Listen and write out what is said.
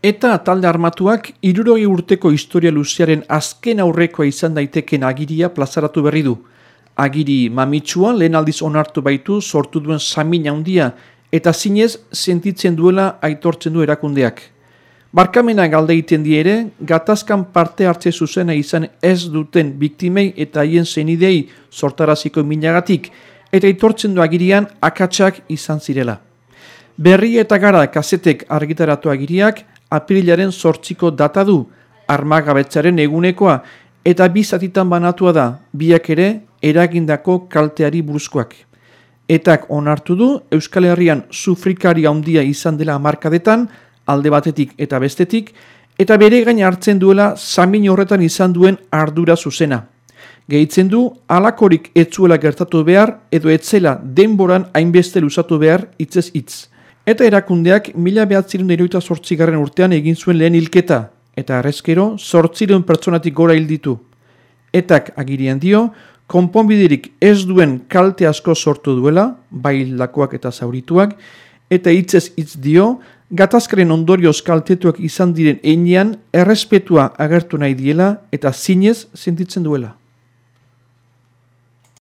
Eta talde armatuak iruroi urteko historia luziaren azken aurrekoa izan daiteken agiria plazaratu berri du. Agiri mamitsua lehen aldiz onartu baitu sortu duen samin handia eta zinez sentitzen duela aitortzen du erakundeak. Barkamena galde iten ere, gatazkan parte hartze zuzena izan ez duten biktimei eta haien zenidei sortaraziko minagatik, eta aitortzen du agirian akatsak izan zirela. Berri eta gara kasetek argitaratu agiriak, apirilaren sortziko data du, armagabetzaren egunekoa, eta bizatitan banatua da, biak ere eragindako kalteari buruzkoak. Etak onartu du, Euskal Herrian sufrikari handia izan dela markadetan, alde batetik eta bestetik, eta bere gain hartzen duela zamin horretan izan duen ardura zuzena. Gehitzen du, alakorik etzuela gertatu behar, edo etzela denboran hainbeste lusatu behar, itzez hitz. Eta erakundeak mila behatzirun eroita sortzigarren urtean egin zuen lehen hilketa, eta arrezkero sortzireun pertsonatik gora hilditu. Etak agirian dio, konponbidirik ez duen kalte asko sortu duela, bai hildakoak eta zaurituak, eta hitzez hitz dio, gatazkaren ondorioz kaltetuak izan diren einean errespetua agertu nahi diela eta zinez sentitzen duela.